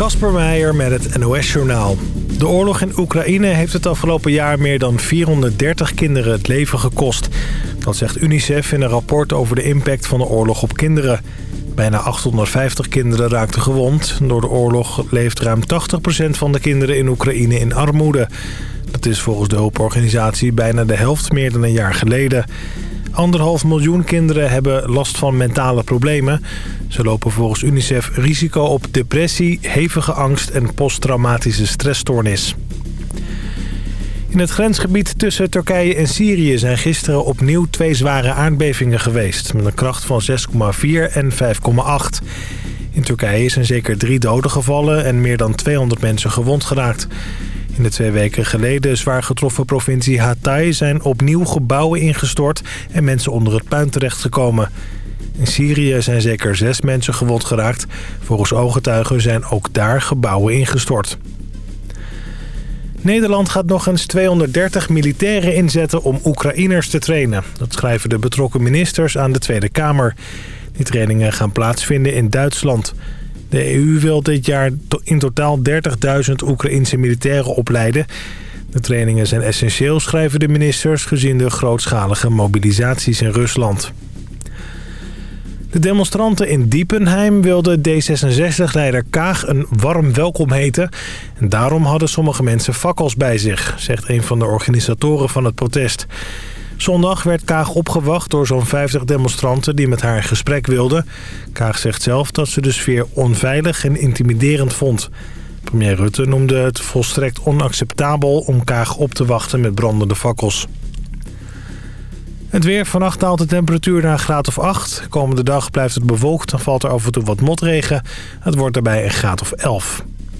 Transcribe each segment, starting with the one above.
Kasper Meijer met het NOS-journaal. De oorlog in Oekraïne heeft het afgelopen jaar meer dan 430 kinderen het leven gekost. Dat zegt UNICEF in een rapport over de impact van de oorlog op kinderen. Bijna 850 kinderen raakten gewond. Door de oorlog leeft ruim 80% van de kinderen in Oekraïne in armoede. Dat is volgens de hulporganisatie bijna de helft meer dan een jaar geleden. Anderhalf miljoen kinderen hebben last van mentale problemen. Ze lopen volgens UNICEF risico op depressie, hevige angst en posttraumatische stressstoornis. In het grensgebied tussen Turkije en Syrië zijn gisteren opnieuw twee zware aardbevingen geweest... met een kracht van 6,4 en 5,8. In Turkije zijn zeker drie doden gevallen en meer dan 200 mensen gewond geraakt. In de twee weken geleden zwaar getroffen provincie Hatay zijn opnieuw gebouwen ingestort en mensen onder het puin terechtgekomen. In Syrië zijn zeker zes mensen gewond geraakt. Volgens ooggetuigen zijn ook daar gebouwen ingestort. Nederland gaat nog eens 230 militairen inzetten om Oekraïners te trainen. Dat schrijven de betrokken ministers aan de Tweede Kamer. Die trainingen gaan plaatsvinden in Duitsland. De EU wil dit jaar in totaal 30.000 Oekraïnse militairen opleiden. De trainingen zijn essentieel, schrijven de ministers... gezien de grootschalige mobilisaties in Rusland. De demonstranten in Diepenheim wilden D66-leider Kaag een warm welkom heten. En daarom hadden sommige mensen fakkels bij zich, zegt een van de organisatoren van het protest. Zondag werd Kaag opgewacht door zo'n 50 demonstranten die met haar in gesprek wilden. Kaag zegt zelf dat ze de sfeer onveilig en intimiderend vond. Premier Rutte noemde het volstrekt onacceptabel om Kaag op te wachten met brandende fakkels. Het weer. Vannacht daalt de temperatuur naar een graad of 8. Komende dag blijft het bewolkt en valt er af en toe wat motregen. Het wordt daarbij een graad of 11.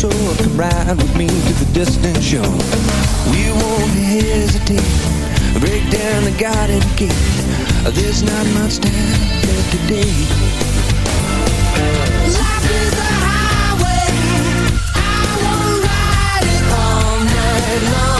so come ride with me to the distant shore. We won't hesitate, break down the garden gate. There's not much time left today. Life is a highway, I won't ride it all night long.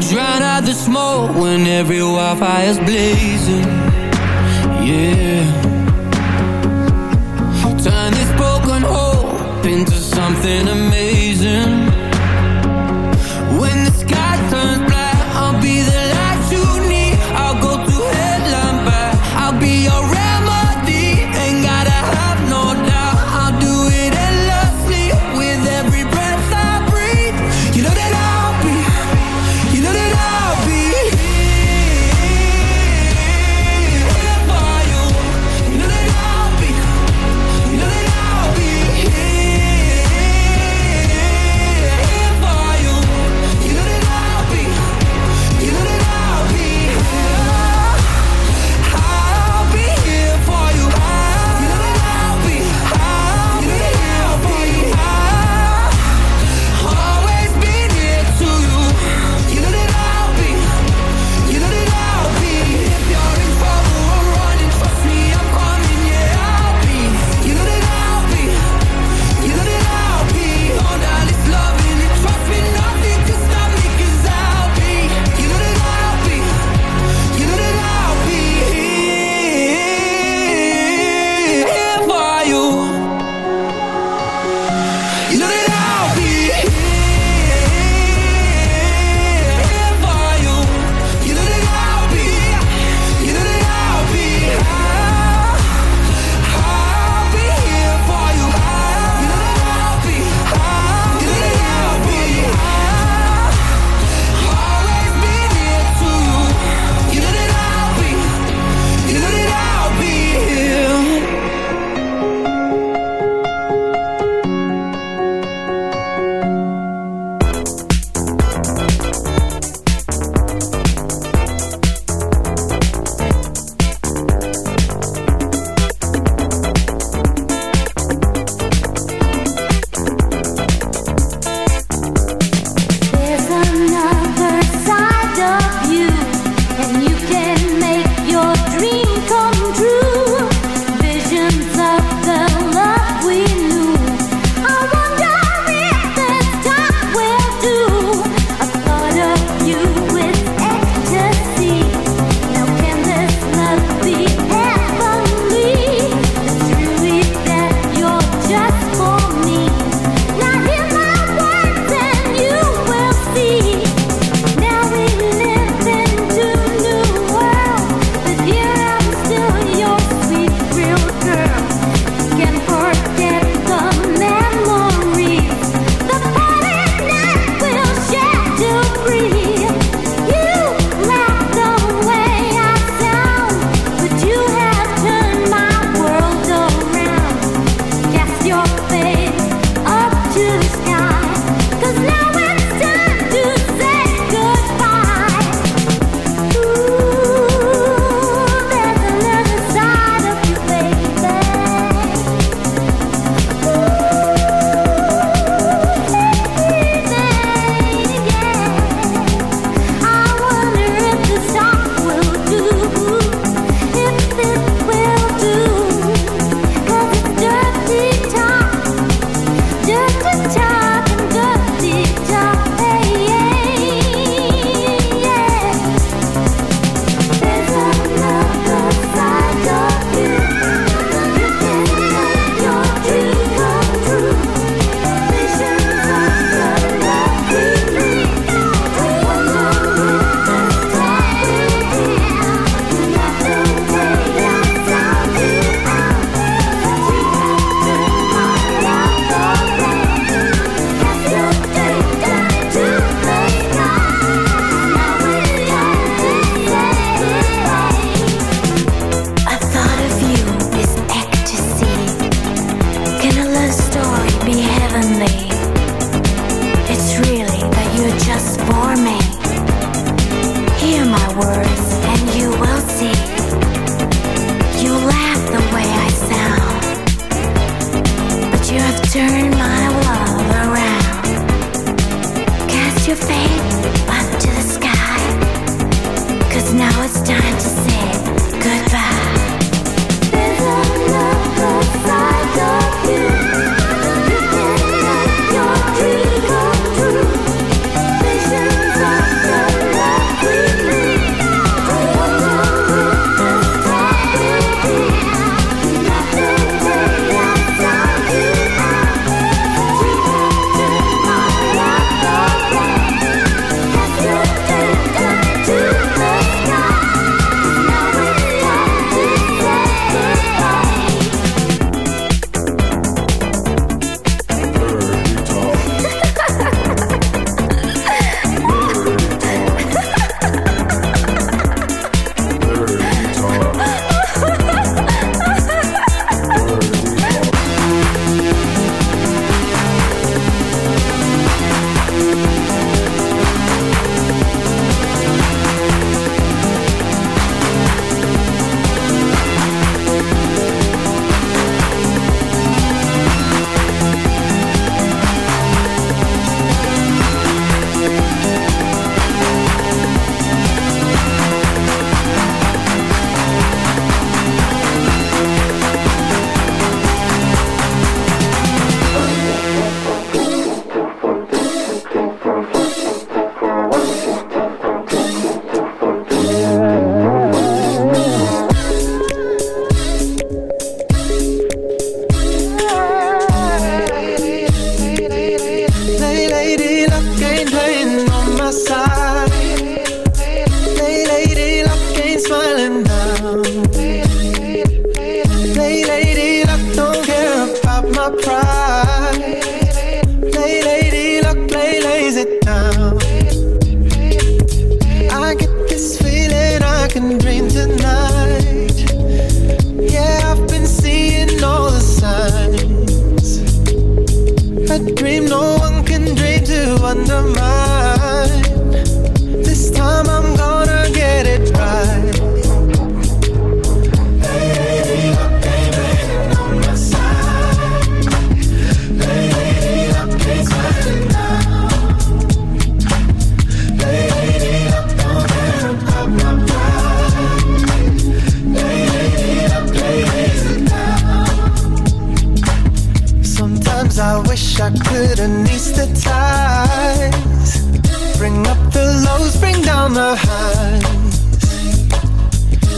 Drown out the smoke when every wildfire's blazing. Yeah. Turn this broken hope into something amazing.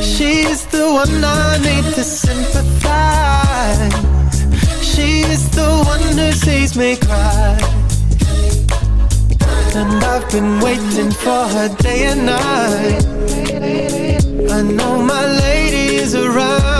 She's the one I need to sympathize. She's the one who sees me cry. And I've been waiting for her day and night. I know my lady is around.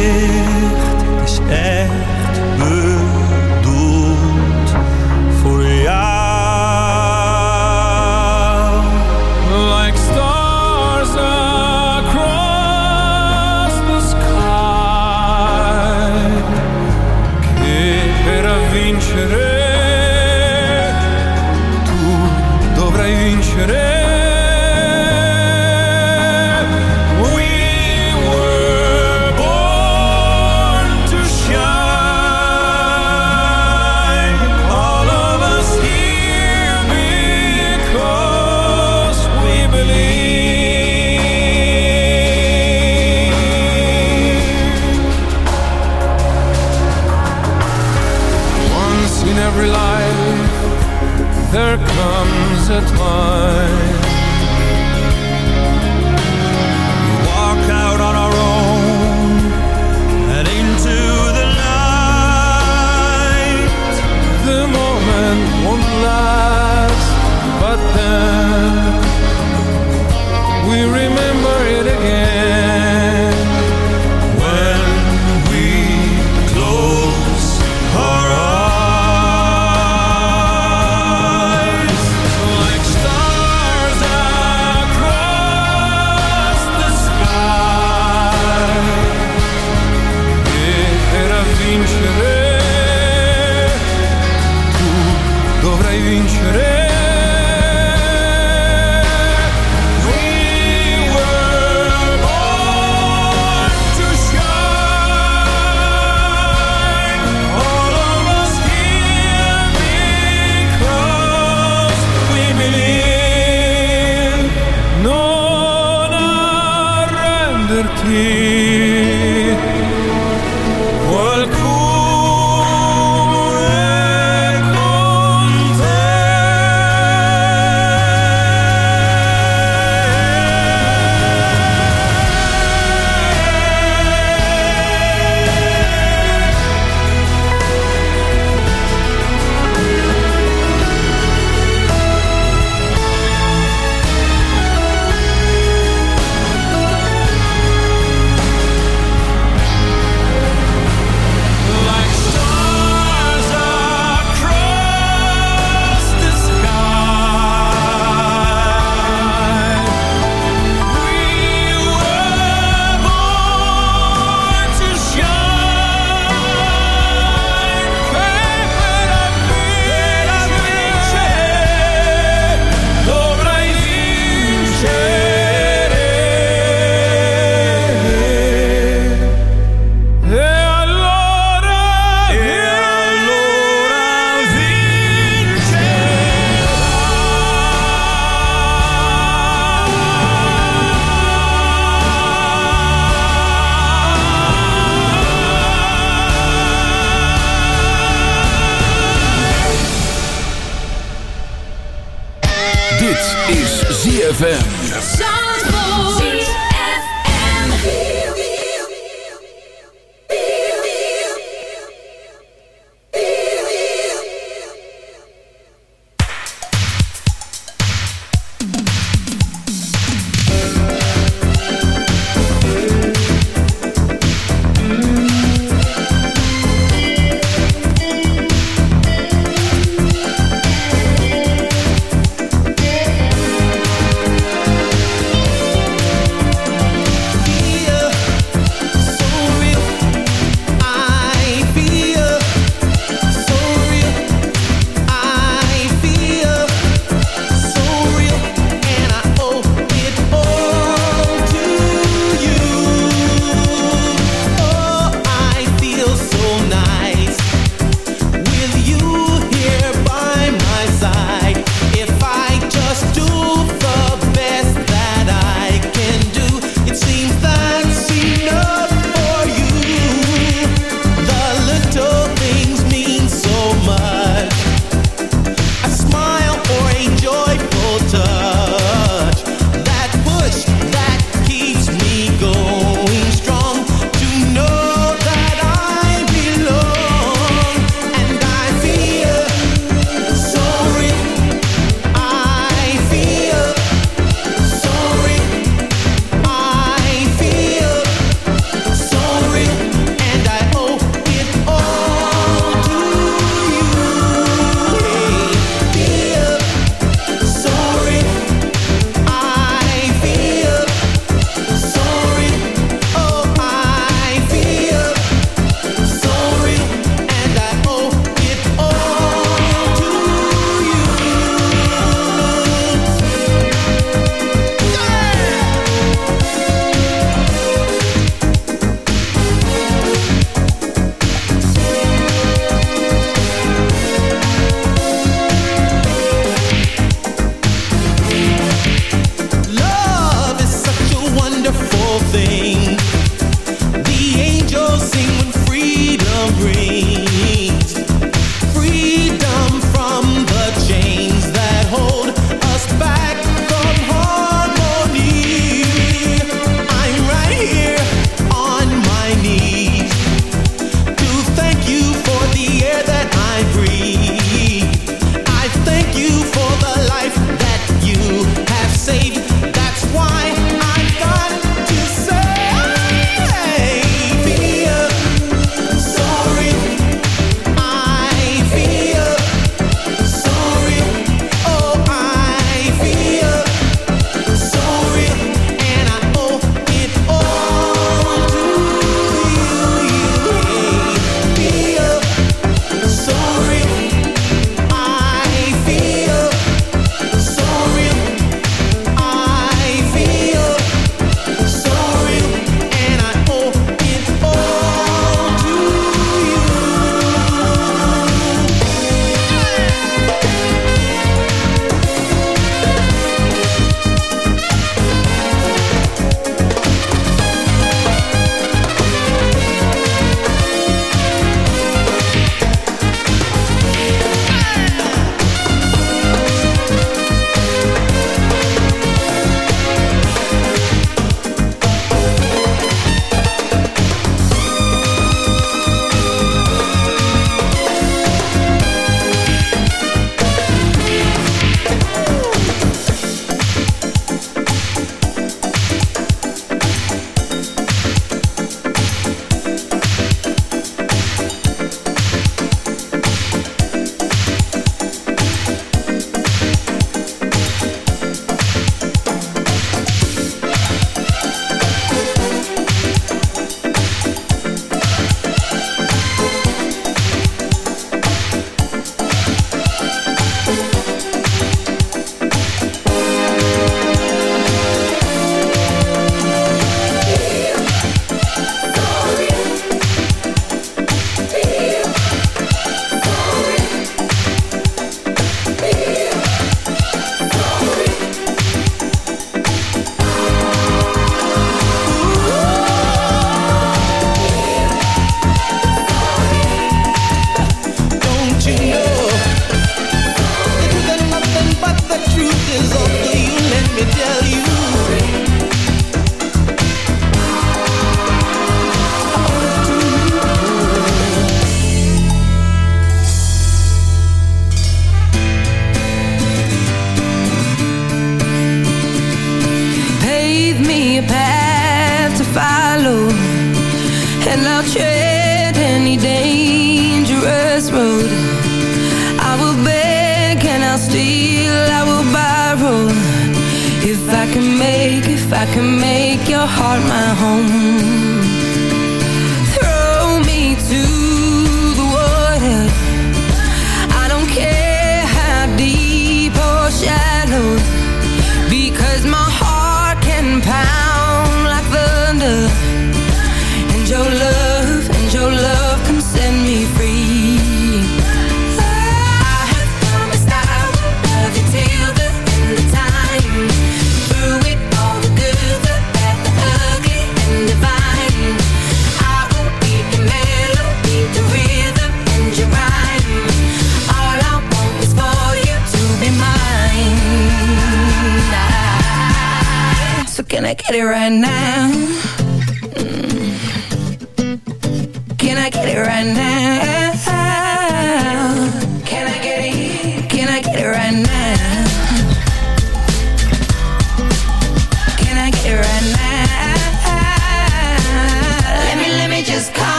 Every life there comes a time We walk out on our own and into the light. The moment won't last, but then we remember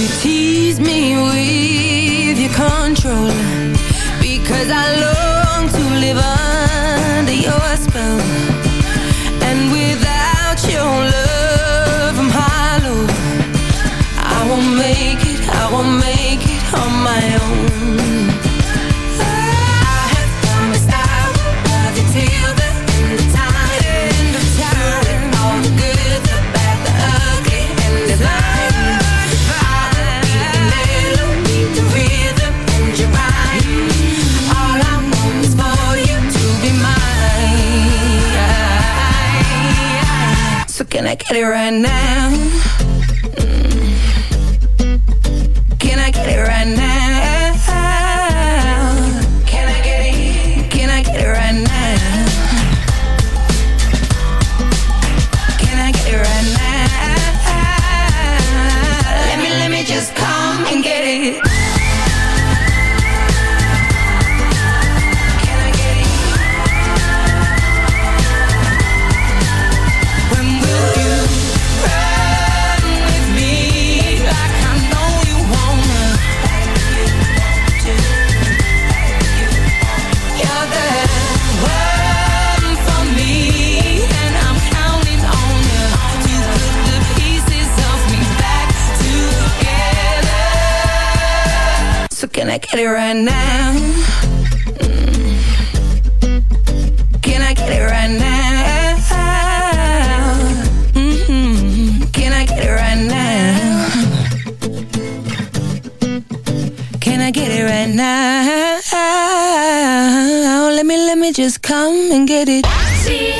You tease me with your control. Because I long to live on come and get it. See?